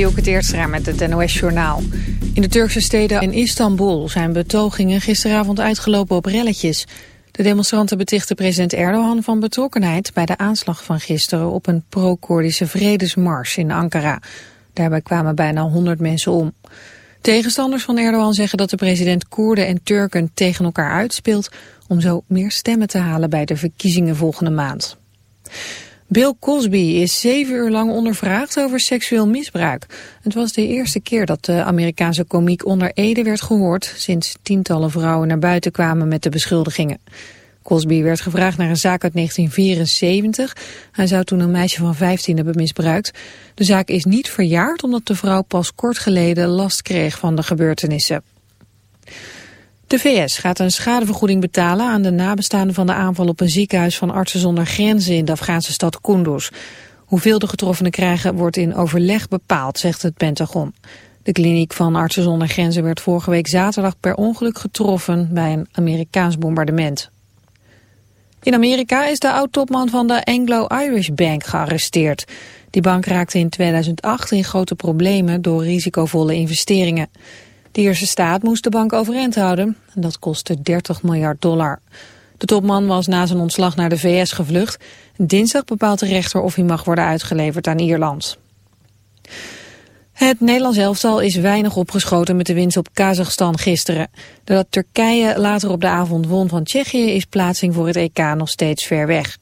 Dielke Teertstra met het NOS-journaal. In de Turkse steden in Istanbul zijn betogingen gisteravond uitgelopen op relletjes. De demonstranten betichten president Erdogan van betrokkenheid... bij de aanslag van gisteren op een pro-Koerdische vredesmars in Ankara. Daarbij kwamen bijna 100 mensen om. Tegenstanders van Erdogan zeggen dat de president Koerden en Turken tegen elkaar uitspeelt... om zo meer stemmen te halen bij de verkiezingen volgende maand. Bill Cosby is zeven uur lang ondervraagd over seksueel misbruik. Het was de eerste keer dat de Amerikaanse komiek onder Ede werd gehoord... sinds tientallen vrouwen naar buiten kwamen met de beschuldigingen. Cosby werd gevraagd naar een zaak uit 1974. Hij zou toen een meisje van 15 hebben misbruikt. De zaak is niet verjaard omdat de vrouw pas kort geleden last kreeg van de gebeurtenissen. De VS gaat een schadevergoeding betalen aan de nabestaanden van de aanval op een ziekenhuis van artsen zonder grenzen in de Afghaanse stad Kunduz. Hoeveel de getroffenen krijgen wordt in overleg bepaald, zegt het Pentagon. De kliniek van Artsen zonder Grenzen werd vorige week zaterdag per ongeluk getroffen bij een Amerikaans bombardement. In Amerika is de oud-topman van de Anglo-Irish Bank gearresteerd. Die bank raakte in 2008 in grote problemen door risicovolle investeringen. De Ierse staat moest de bank overeind houden en dat kostte 30 miljard dollar. De topman was na zijn ontslag naar de VS gevlucht. Dinsdag bepaalt de rechter of hij mag worden uitgeleverd aan Ierland. Het Nederlands elftal is weinig opgeschoten met de winst op Kazachstan gisteren. Doordat Turkije later op de avond won van Tsjechië is plaatsing voor het EK nog steeds ver weg.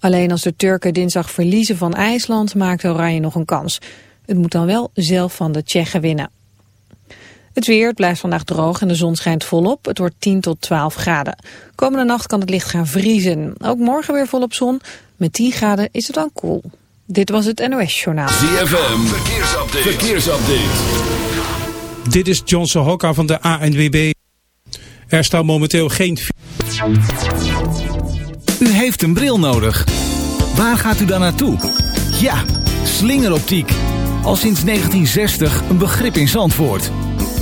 Alleen als de Turken dinsdag verliezen van IJsland maakt Oranje nog een kans. Het moet dan wel zelf van de Tsjechen winnen. Het weer blijft vandaag droog en de zon schijnt volop. Het wordt 10 tot 12 graden. Komende nacht kan het licht gaan vriezen. Ook morgen weer volop zon. Met 10 graden is het dan koel. Dit was het NOS Journaal. ZFM, verkeersupdate. verkeersupdate. Dit is Johnson Hokka van de ANWB. Er staat momenteel geen... U heeft een bril nodig. Waar gaat u dan naartoe? Ja, slingeroptiek. Al sinds 1960 een begrip in Zandvoort.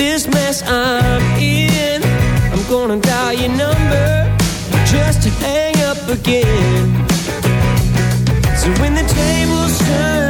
this mess I'm in. I'm gonna dial your number just to hang up again. So when the tables turn,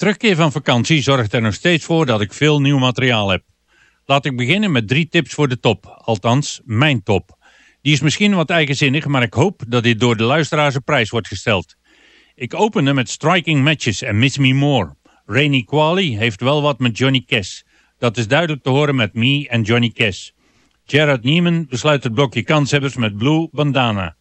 terugkeer van vakantie zorgt er nog steeds voor dat ik veel nieuw materiaal heb. Laat ik beginnen met drie tips voor de top, althans mijn top. Die is misschien wat eigenzinnig, maar ik hoop dat dit door de luisteraars een prijs wordt gesteld. Ik opende met Striking Matches en Miss Me More. Rainy Quali heeft wel wat met Johnny Cash. Dat is duidelijk te horen met Me en Johnny Cash. Jared Nieman besluit het blokje kanshebbers met Blue Bandana.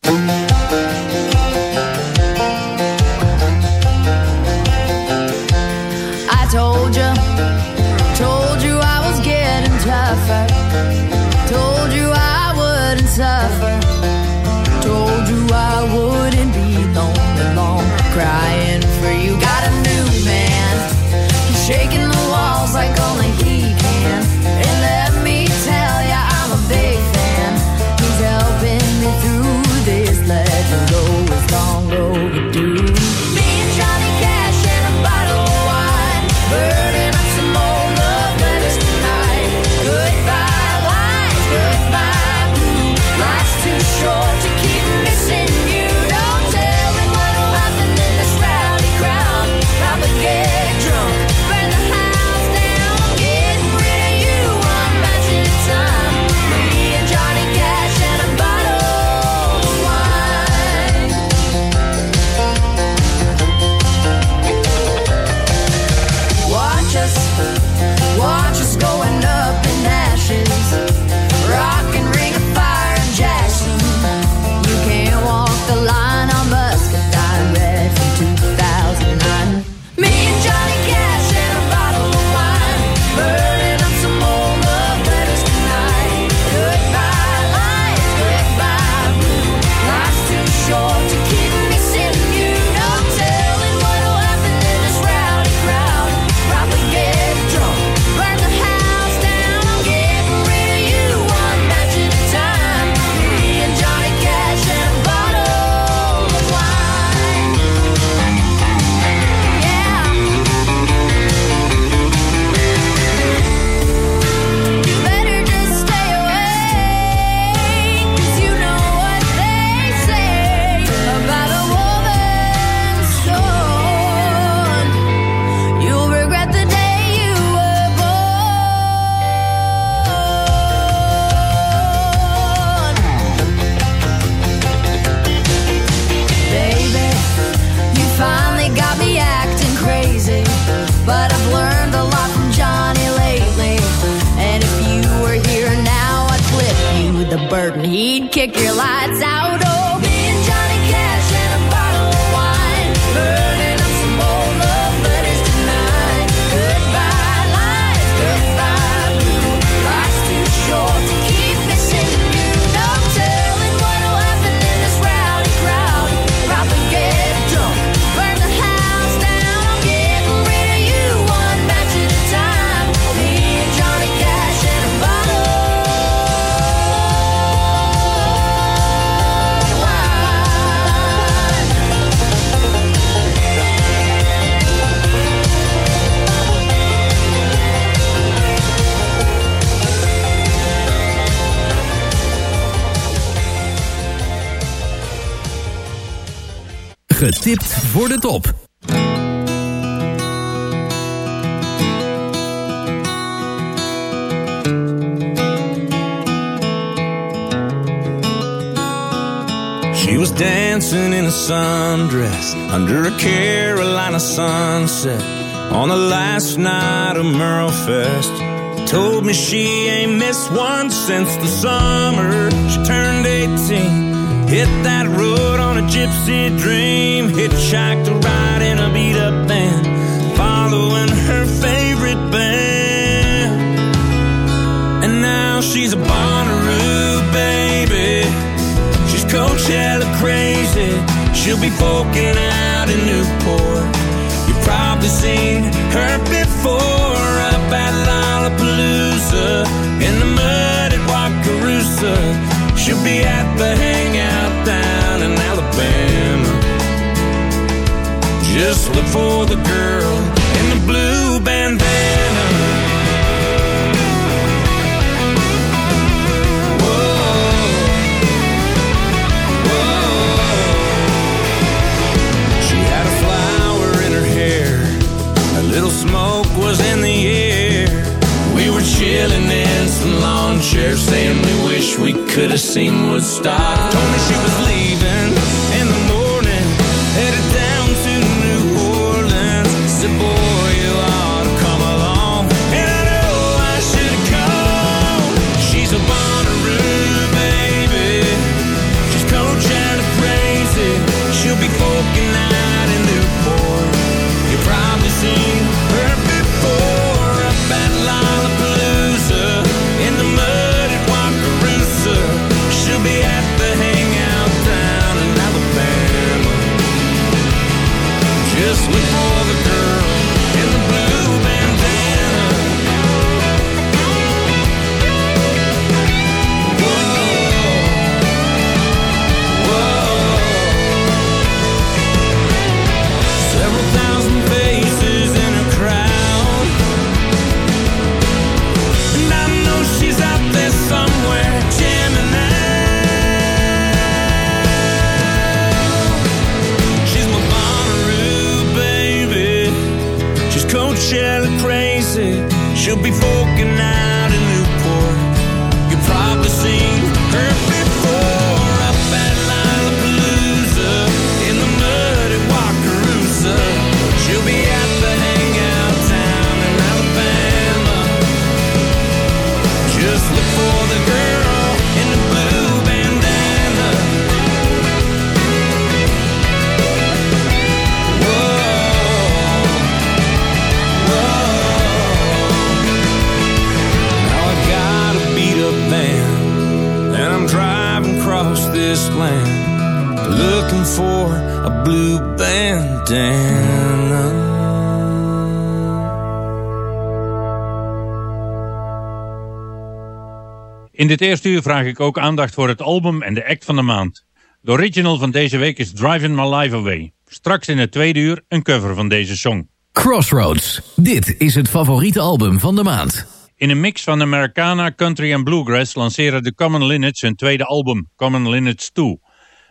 Getipt voor de top. She was dancing in a sundress under a Carolina sunset on the last night of Merlefest. Told me she ain't missed one since the summer she turned 18. Hit that road on a gypsy dream, hitchhiked a ride in a beat up band, following her favorite band. And now she's a Bonnaroo baby. She's Coachella crazy. She'll be poking out in Newport. You've probably seen her before up at Lollapalooza in the mud at Wakarusa. She'll be at the hangout Just look for the girl in the blue bandana. She had a flower in her hair. A little smoke was in the air. We were chilling in some lawn chairs, saying we wish we could have seen Woodstock. Told me she was sweet. Dit eerste uur vraag ik ook aandacht voor het album en de act van de maand. De original van deze week is Driving My Life Away. Straks in het tweede uur een cover van deze song. Crossroads. Dit is het favoriete album van de maand. In een mix van Americana, country en bluegrass lanceren de Common Linnets hun tweede album, Common Linnets 2.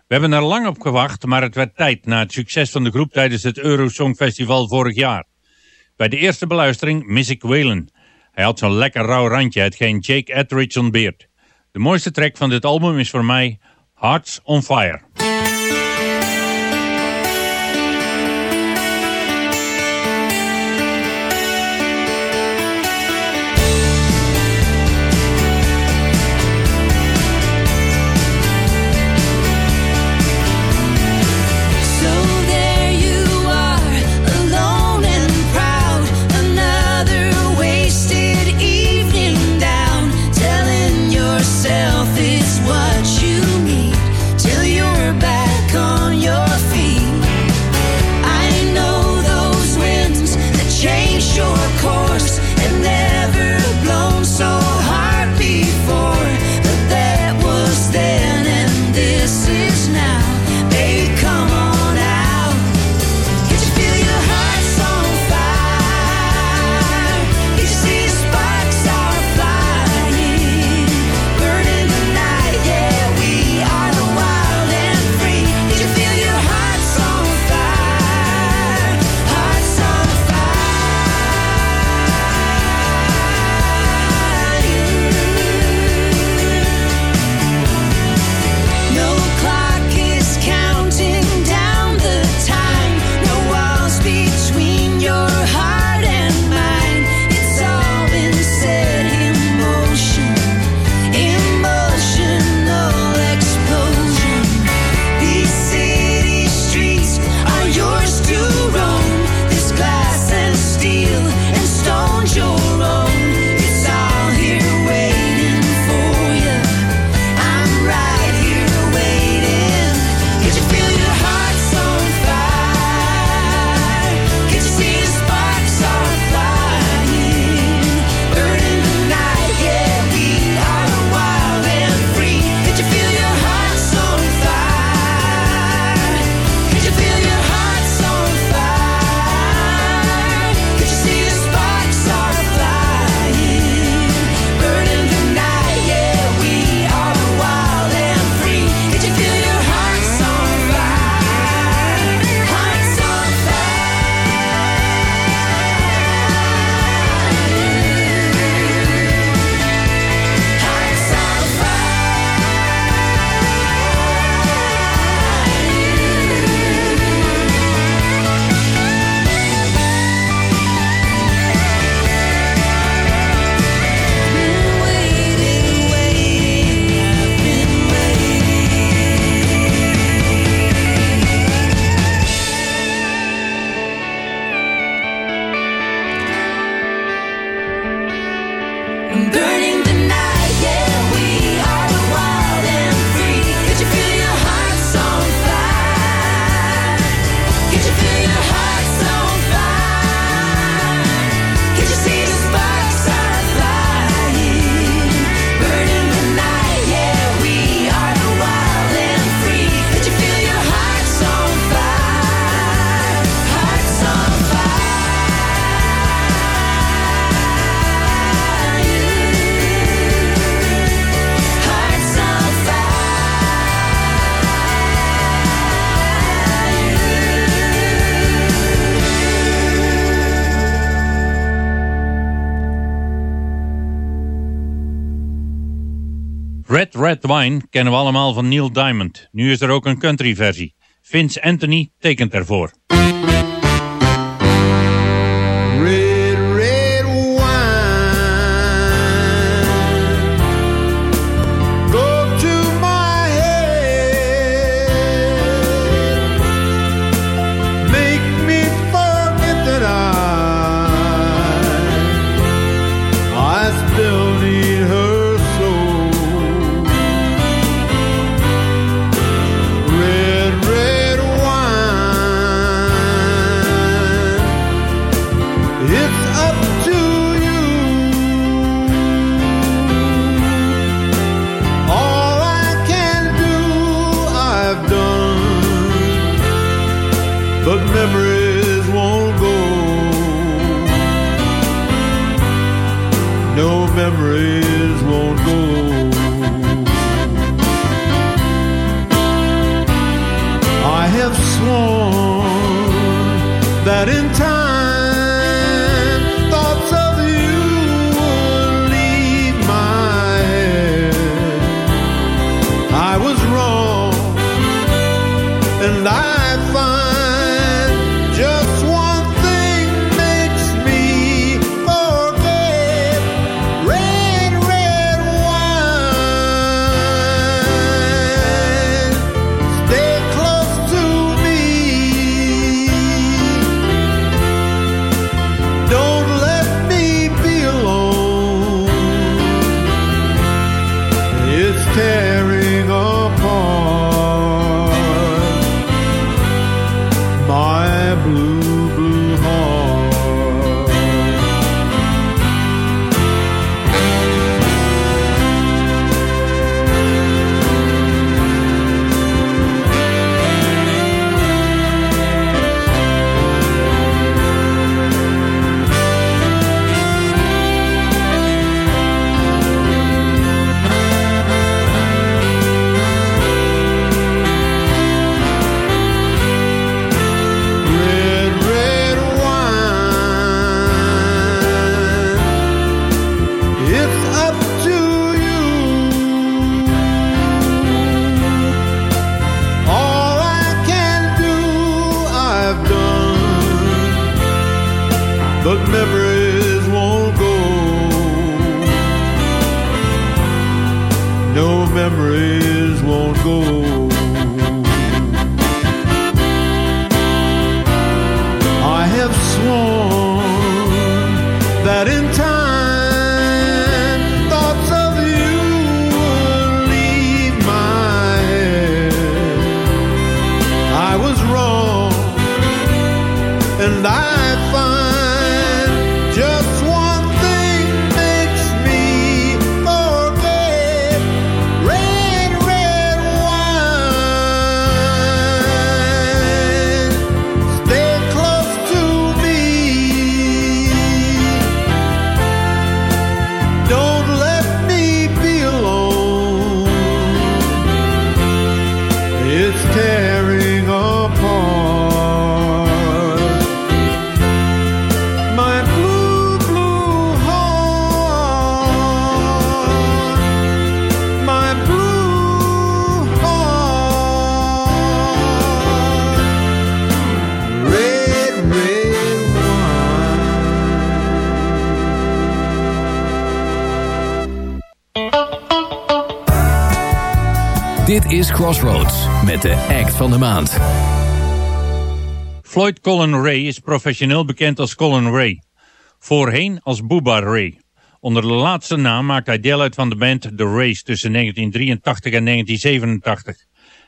We hebben er lang op gewacht, maar het werd tijd na het succes van de groep tijdens het Eurosong Festival vorig jaar. Bij de eerste beluistering mis ik Waylon. Hij had zo'n lekker rauw randje, hetgeen Jake Etheridge ontbeert. De mooiste track van dit album is voor mij Hearts on Fire. Red Red Wine kennen we allemaal van Neil Diamond. Nu is er ook een country versie. Vince Anthony tekent ervoor. is Crossroads met de act van de maand. Floyd Colin Ray is professioneel bekend als Colin Ray. Voorheen als Booba Ray. Onder de laatste naam maakt hij deel uit van de band The Race tussen 1983 en 1987.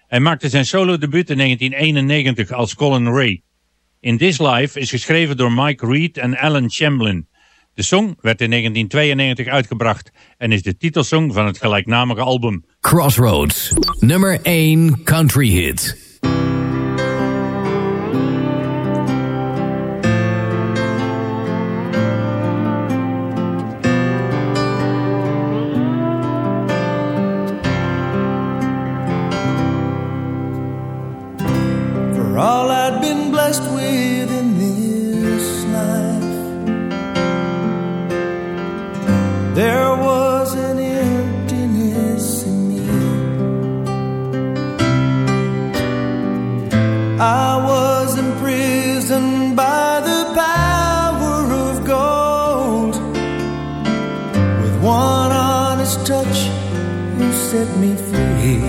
Hij maakte zijn solo debuut in 1991 als Colin Ray. In This Life is geschreven door Mike Reed en Alan Chamberlain. De song werd in 1992 uitgebracht en is de titelsong van het gelijknamige album. Crossroads, nummer 1 country hit. For all I was imprisoned by the power of gold. With one honest touch, you set me free.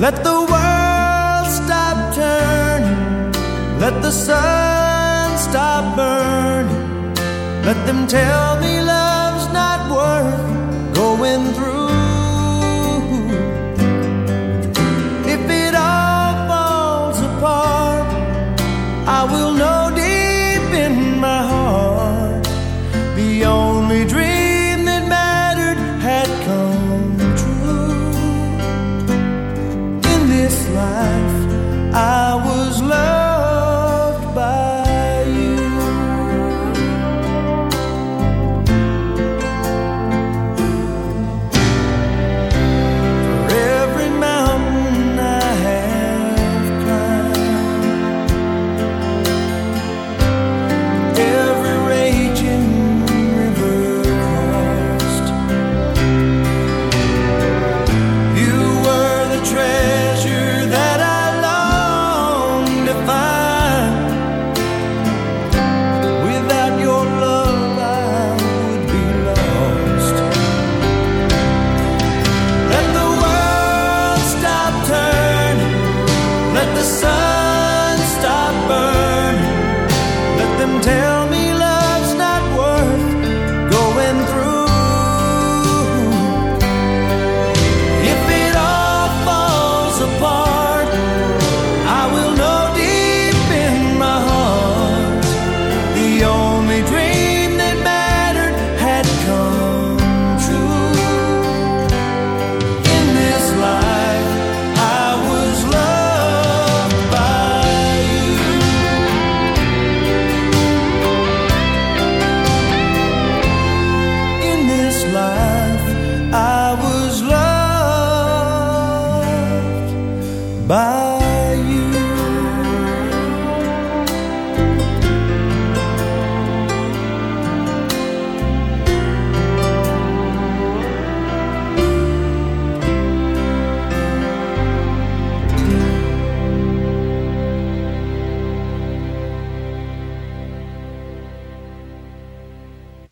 Let the world stop turning. Let the sun stop burning. Let them tell me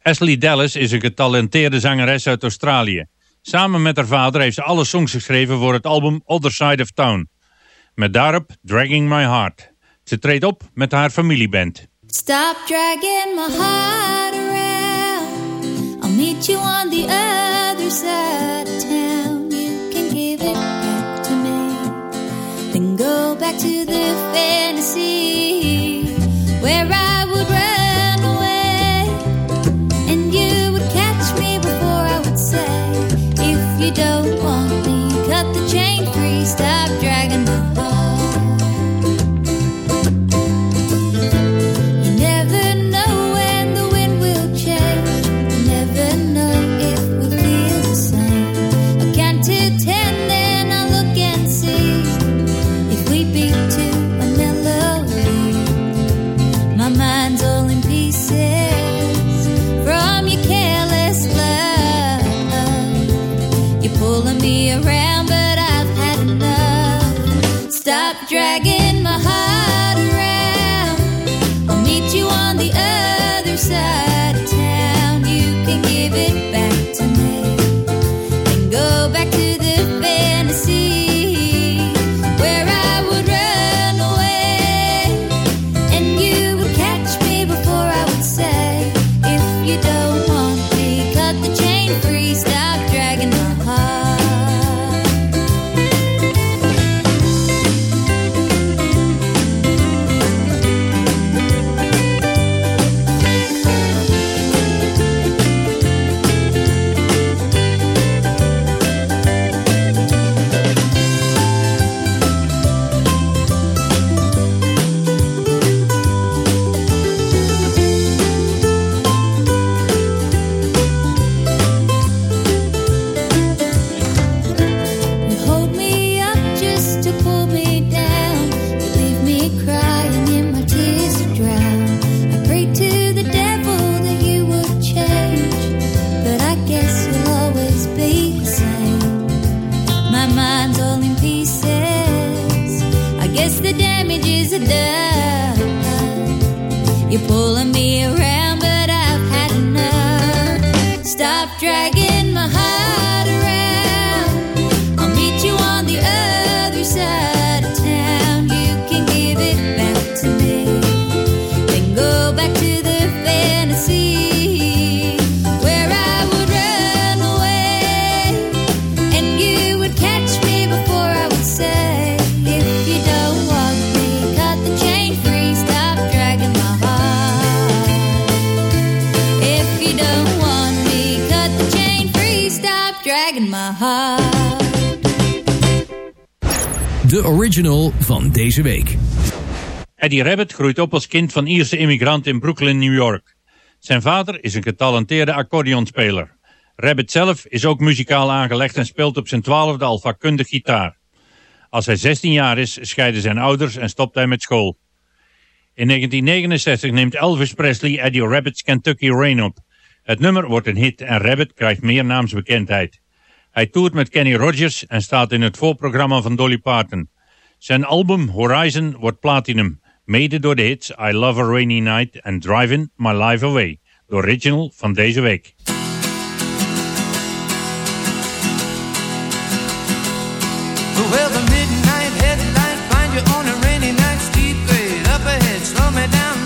Ashley Dallas is een getalenteerde zangeres uit Australië. Samen met haar vader heeft ze alle songs geschreven voor het album Other Side of Town. Met daarop Dragging My Heart. Ze treedt op met haar familieband. Stop dragging my heart around. I'll meet you on the other side of town. You can give it back to me. Then go back to the fantasy deze week. Eddie Rabbit groeit op als kind van Ierse immigranten in Brooklyn, New York. Zijn vader is een getalenteerde accordeonspeler. Rabbit zelf is ook muzikaal aangelegd en speelt op zijn twaalfde al vakkundig gitaar. Als hij 16 jaar is, scheiden zijn ouders en stopt hij met school. In 1969 neemt Elvis Presley Eddie Rabbit's Kentucky Rain op. Het nummer wordt een hit en Rabbit krijgt meer naamsbekendheid. Hij toert met Kenny Rogers en staat in het voorprogramma van Dolly Parton. Zijn album Horizon wordt platinum, mede door de hits I Love a Rainy Night en Driving My Life Away, de original van deze week. Well, the midnight headlight find you on a rainy night, steep grade up ahead, slow me down,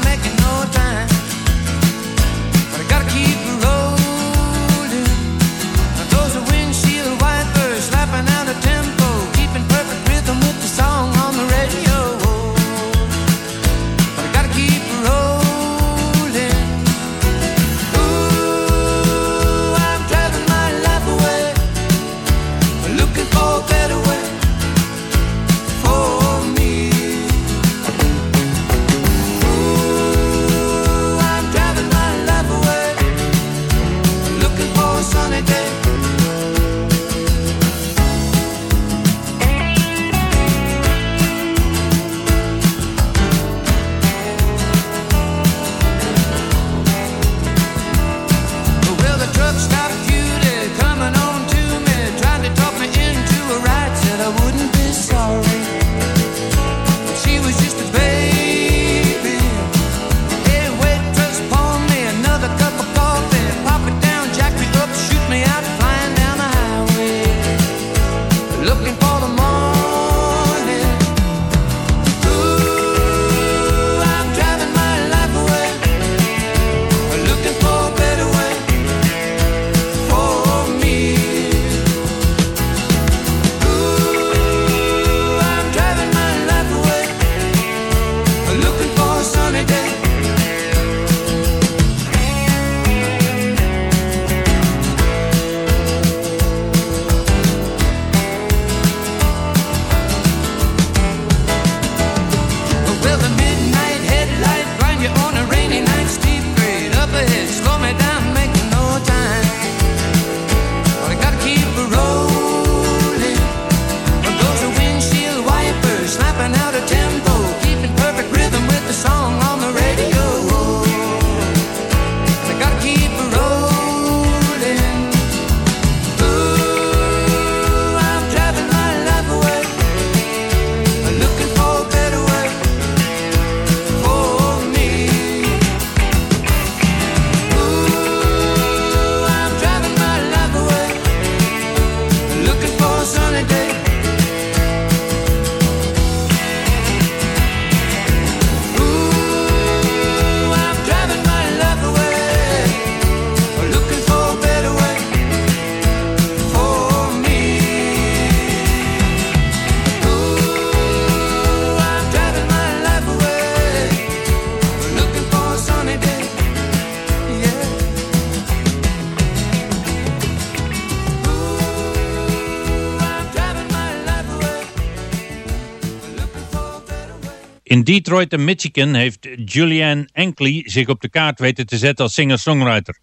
In Detroit en Michigan heeft Julianne Enkley zich op de kaart weten te zetten als singer-songwriter.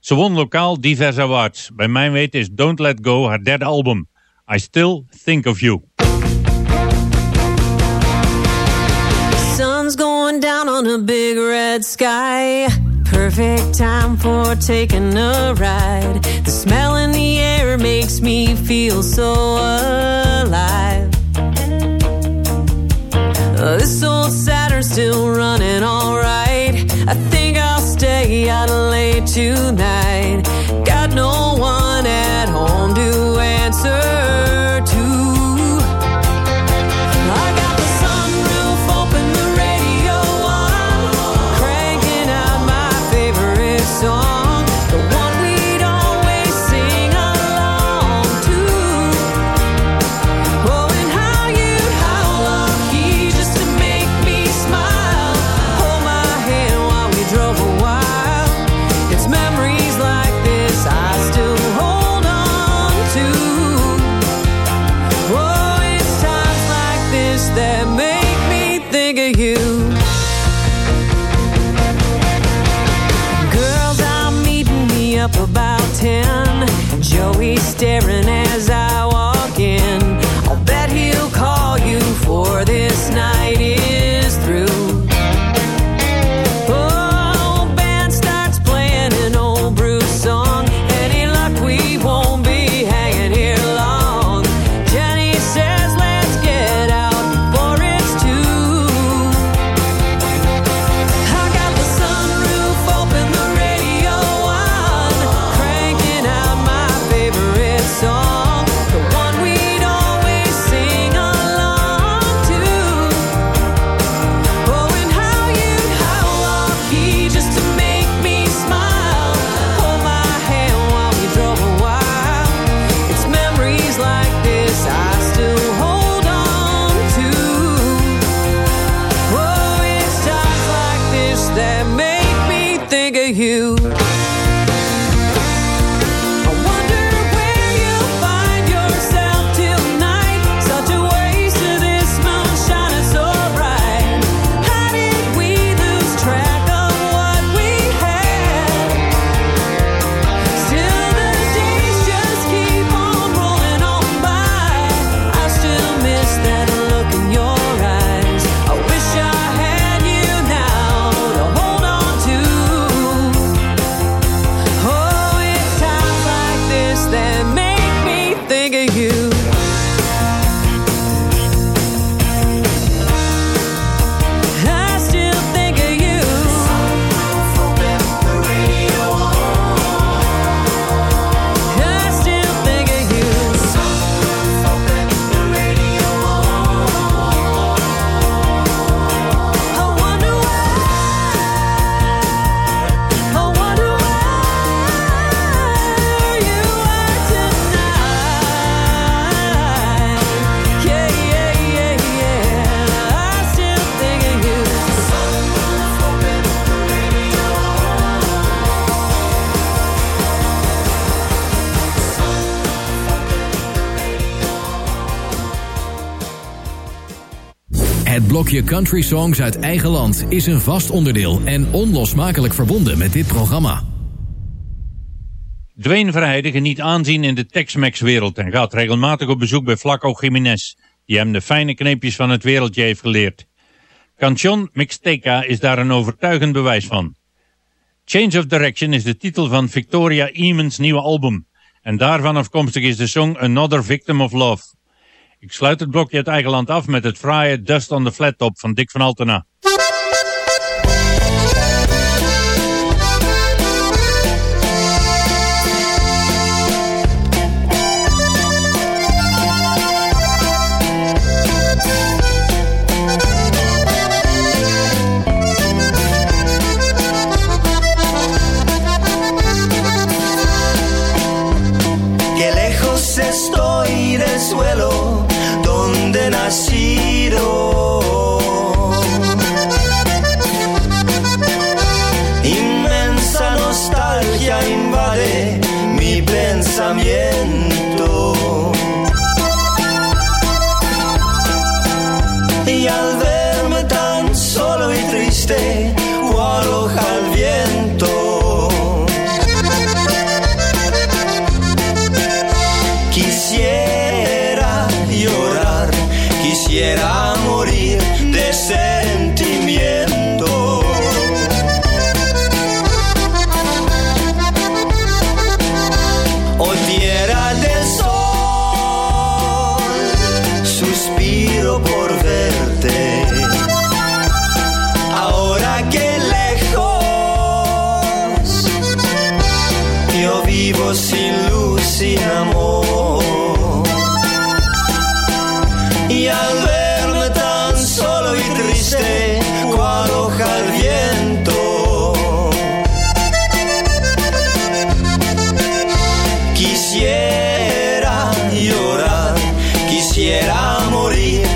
Ze won lokaal diverse awards. Bij mijn weten is Don't Let Go haar derde album. I Still Think of You. Sun's going down on a big red sky. Perfect time for taking a ride. The smell in the air makes me feel so alive. This old Saturn's still running alright. I think I'll stay out late tonight. Got no one at home to answer. Je Country Songs uit eigen land is een vast onderdeel en onlosmakelijk verbonden met dit programma. Dwayne Verheijden geniet aanzien in de Tex-Mex wereld en gaat regelmatig op bezoek bij Flaco Jiménez, die hem de fijne kneepjes van het wereldje heeft geleerd. Cancion Mixteca is daar een overtuigend bewijs van. Change of Direction is de titel van Victoria Eamons nieuwe album en daarvan afkomstig is de song Another Victim of Love. Ik sluit het blokje het eigen land af met het fraaie Dust on the Flat Top van Dick van Altena. tornerà morire.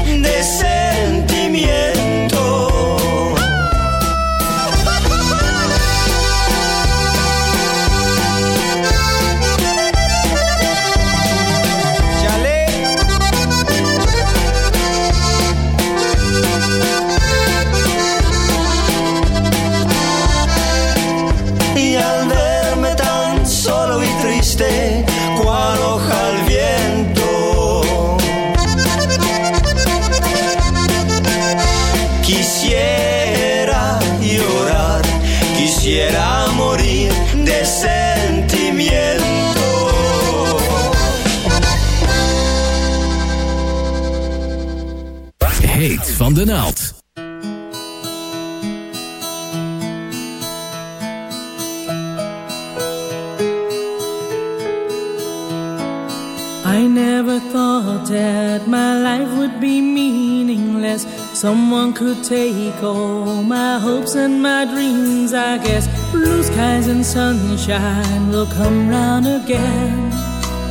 Someone could take all my hopes and my dreams, I guess. Blue skies and sunshine will come round again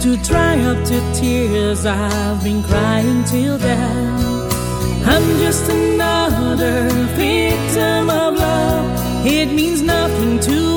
to dry up the tears I've been crying till then. I'm just another victim of love, it means nothing to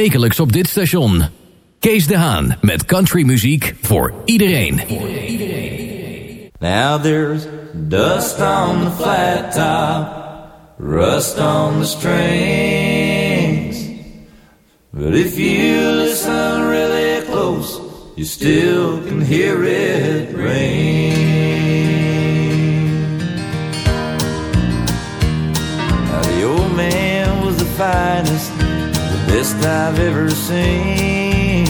wekelijks op dit station. Kees de Haan met countrymuziek voor iedereen. Now there's dust on the flat top, rust on the strings. But if you listen really close, you still can hear it ring. Now the old man was the finest best I've ever seen.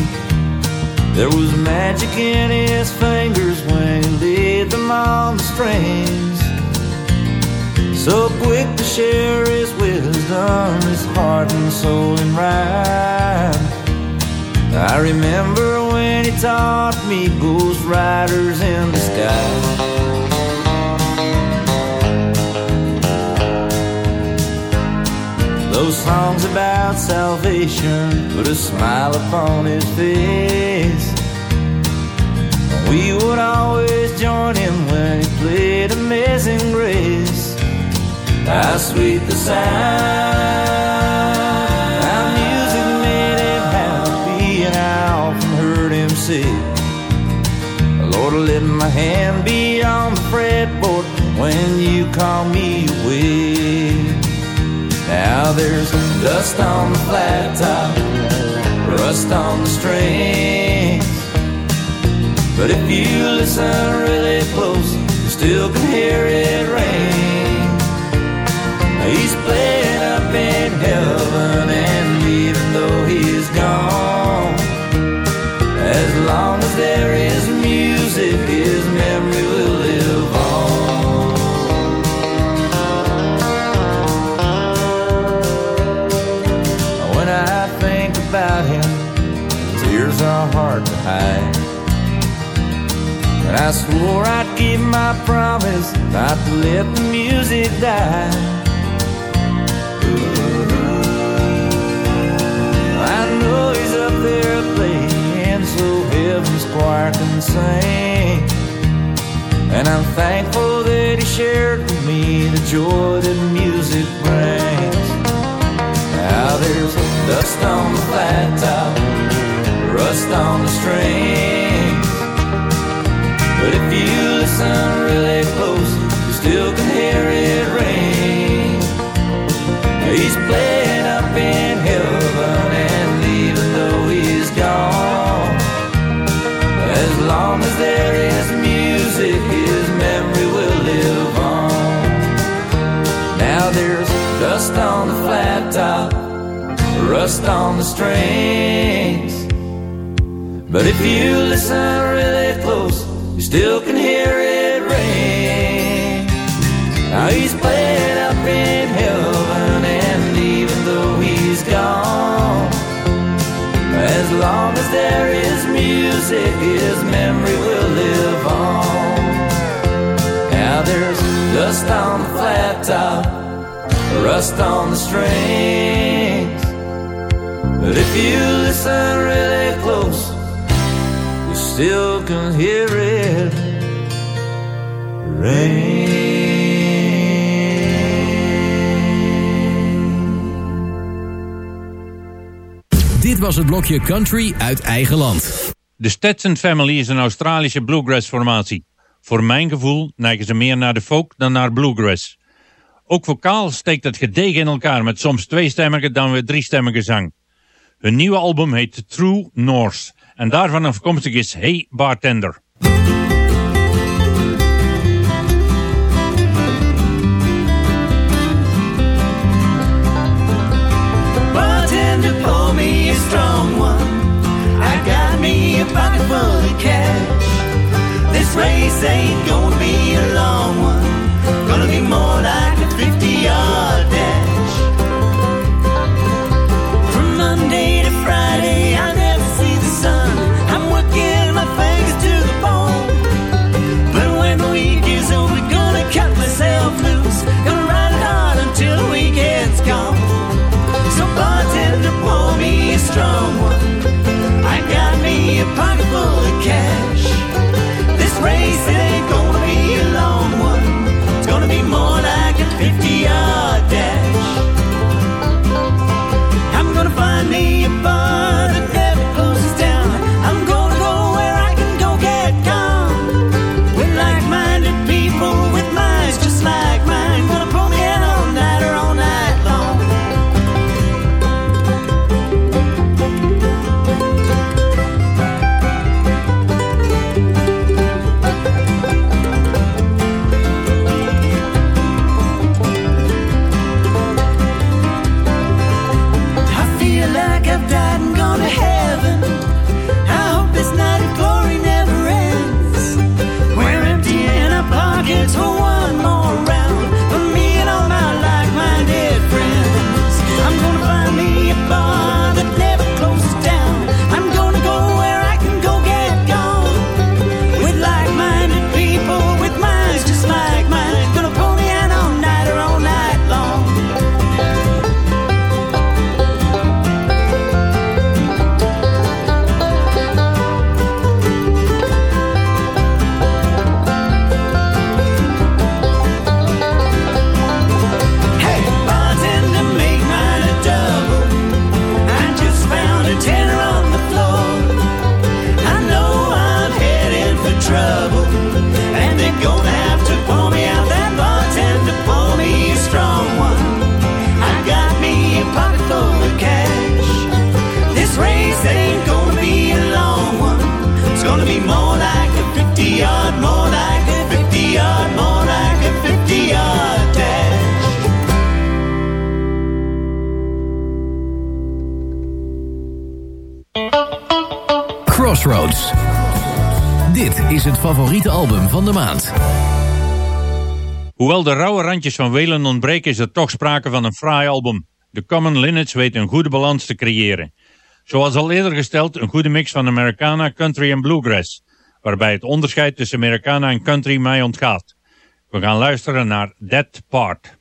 There was magic in his fingers when he laid them on the strings. So quick to share his wisdom, his heart and soul in rhyme. I remember when he taught me ghost riders in the sky. Songs about salvation put a smile upon his face. We would always join him when he played Amazing Grace. How sweet the sound, how music made him happy, and I often heard him say, Lord, let my hand be on the fretboard when you call There's dust on the flat top, rust on the strings. But if you listen really close, you still can hear it ring. He's playing up in heaven, and even though he's gone, as long as there is hide. I swore I'd keep my promise not to let the music die. I know he's up there playing so heaven's choir can sing. And I'm thankful that he shared with me the joy that music brings. Now there's dust on the flat top, rust on the strings. But if you listen really close, you still can hear it ring. He's playing up in heaven, and even though he's gone, as long as there is music, his memory will live on. Now there's dust on the flat top, rust on the strings. But if you listen really close, you still can hear it ring. Now he's playing up in heaven, and even though he's gone, as long as there is music, his memory will live on. Now there's dust on the flat top, rust on the strings. But if you listen really close, still can hear it Dit was het blokje Country uit eigen land. De Stetson Family is een Australische bluegrass-formatie. Voor mijn gevoel neigen ze meer naar de folk dan naar bluegrass. Ook vocaal steekt het gedegen in elkaar met soms tweestemmige dan weer driestemmige zang. Hun nieuwe album heet True North en daarvan afkomstig is Hey Bartender. Strong one. I me. This race ain't gonna be a long one. Gonna be more like strong Is het favoriete album van de maand. Hoewel de rauwe randjes van Welen ontbreken is er toch sprake van een fraai album. De Common Linnets weet een goede balans te creëren. Zoals al eerder gesteld, een goede mix van Americana, country en bluegrass. Waarbij het onderscheid tussen Americana en country mij ontgaat. We gaan luisteren naar That Part.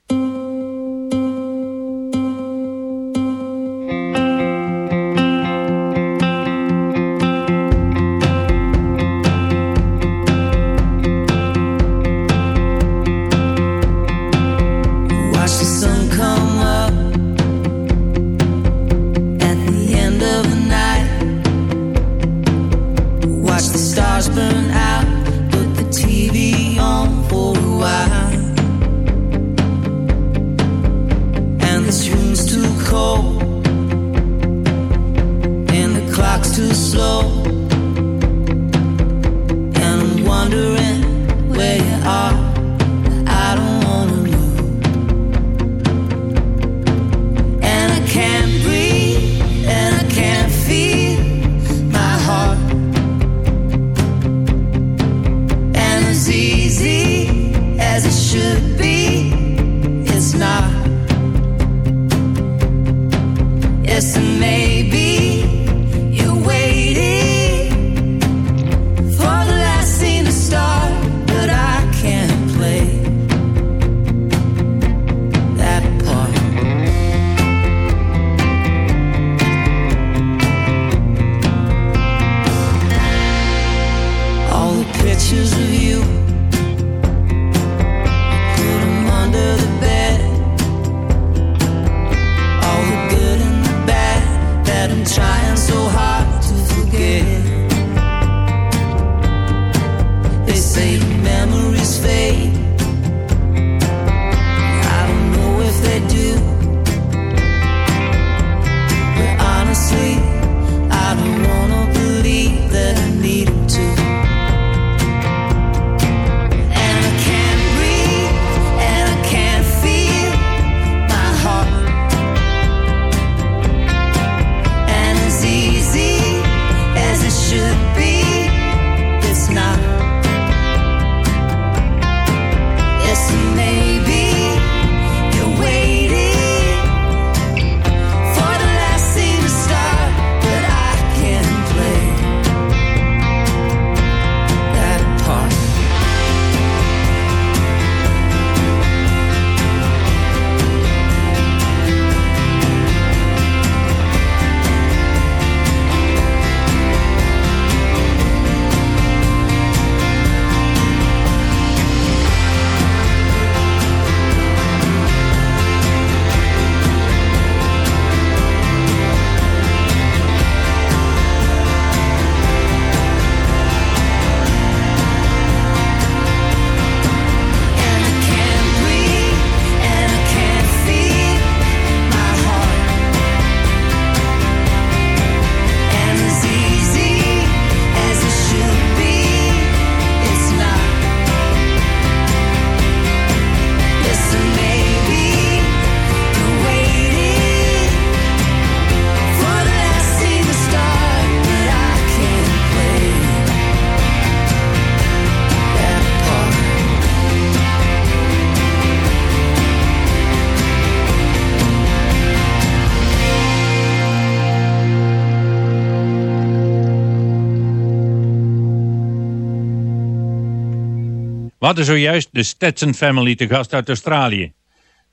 We hadden zojuist de Stetson Family te gast uit Australië.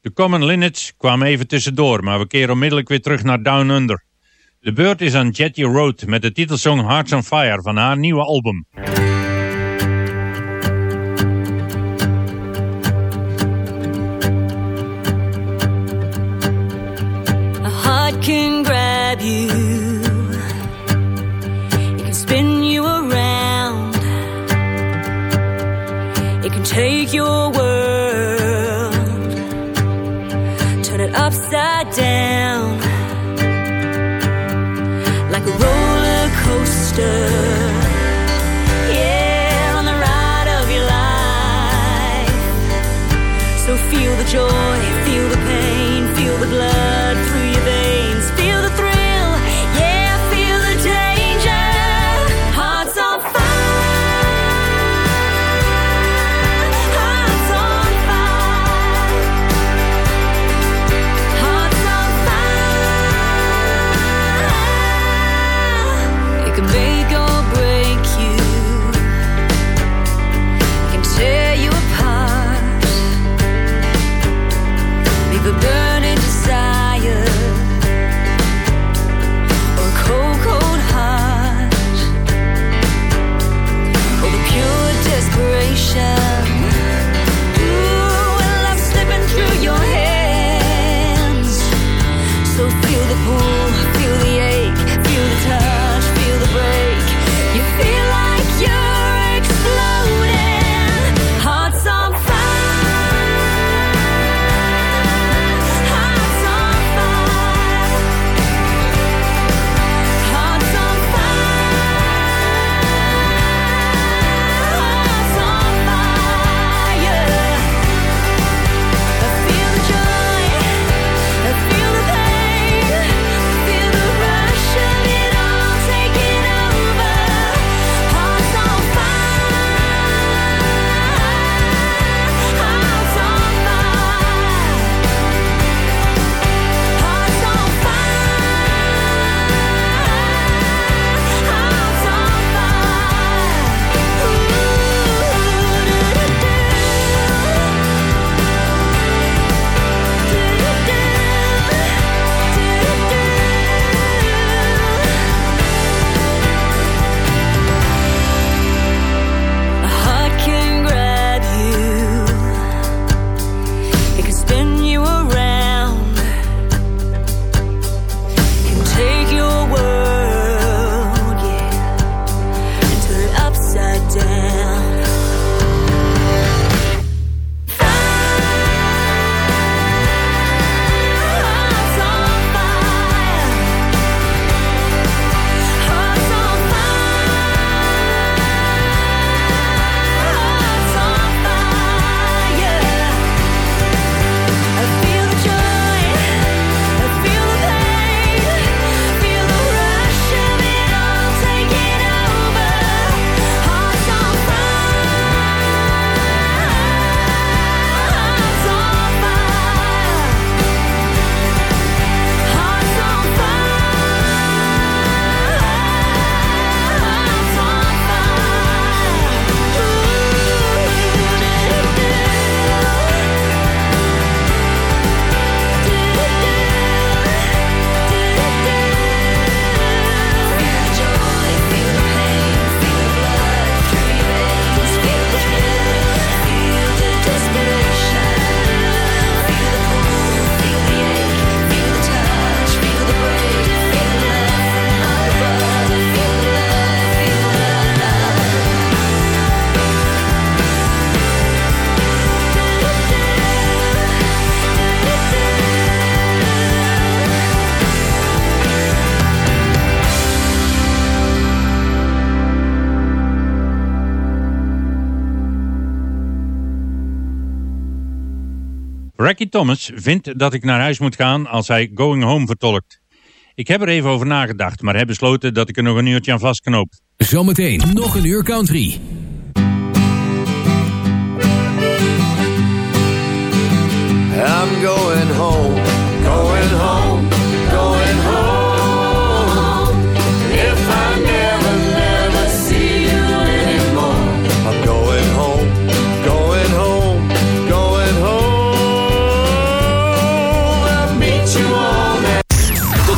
De Common Linnets kwamen even tussendoor, maar we keren onmiddellijk weer terug naar Down Under. De beurt is aan Jetty Road met de titelsong Hearts on Fire van haar nieuwe album. You. Thomas vindt dat ik naar huis moet gaan als hij Going Home vertolkt. Ik heb er even over nagedacht, maar heb besloten dat ik er nog een uurtje aan vastknoop. Zometeen nog een uur country. I'm going home, going home.